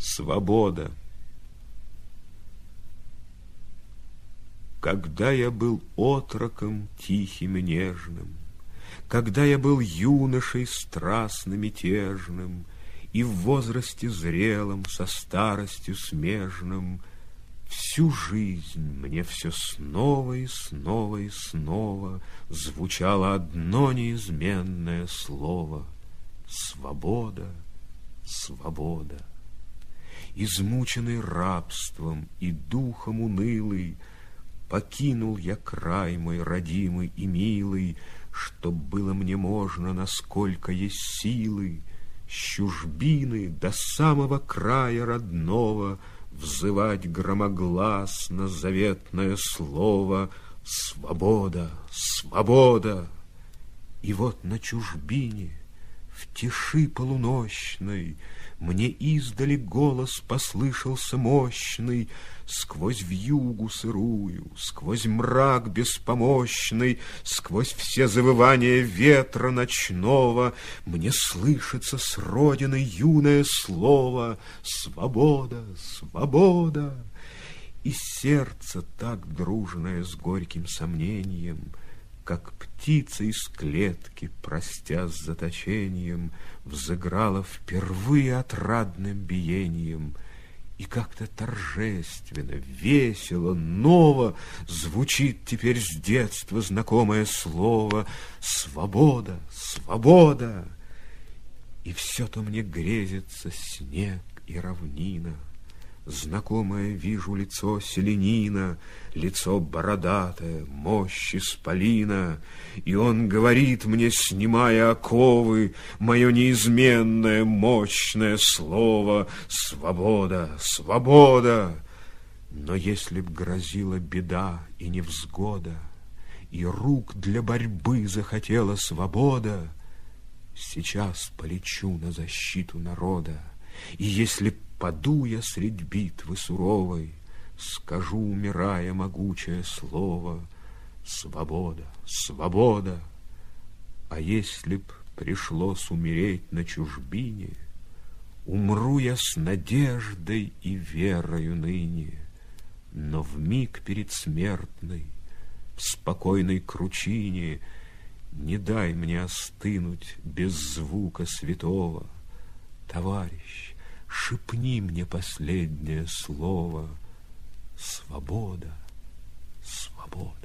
Свобода. Когда я был отроком тихим и нежным, Когда я был юношей страстно мятежным, И в возрасте зрелом со старостью смежным, Всю жизнь мне все снова и снова и снова Звучало одно неизменное слово — Свобода, свобода измученный рабством и духом унылый, Покинул я край мой родимый и милый, Чтоб было мне можно, насколько есть силы, С чужбины до самого края родного Взывать громогласно заветное слово «Свобода! Свобода!» И вот на чужбине, в тиши полуночной, мне издали голос послышался мощный, Сквозь вьюгу сырую, сквозь мрак беспомощный, Сквозь все завывания ветра ночного Мне слышится с родины юное слово «Свобода! Свобода!» И сердце так дружное с горьким сомнением — как птица из клетки, простя с заточением, Взыграла впервые отрадным биением, И как-то торжественно, весело, ново Звучит теперь с детства знакомое слово «Свобода! Свобода!» И все-то мне грезится снег и равнина — Знакомое вижу лицо селенина, Лицо бородатое, мощь исполина, И он говорит мне, снимая оковы, Мое неизменное, мощное слово «Свобода! Свобода!» Но если б грозила беда и невзгода, И рук для борьбы захотела свобода, Сейчас полечу на защиту народа, И если Паду я средь битвы суровой, Скажу, умирая, могучее слово Свобода, свобода. А если б пришлось умереть на чужбине, Умру я с надеждой и верою ныне, Но в миг перед смертной, в спокойной кручине Не дай мне остынуть без звука святого, Товарищ, Шепни мне последнее слово. Свобода, свобода.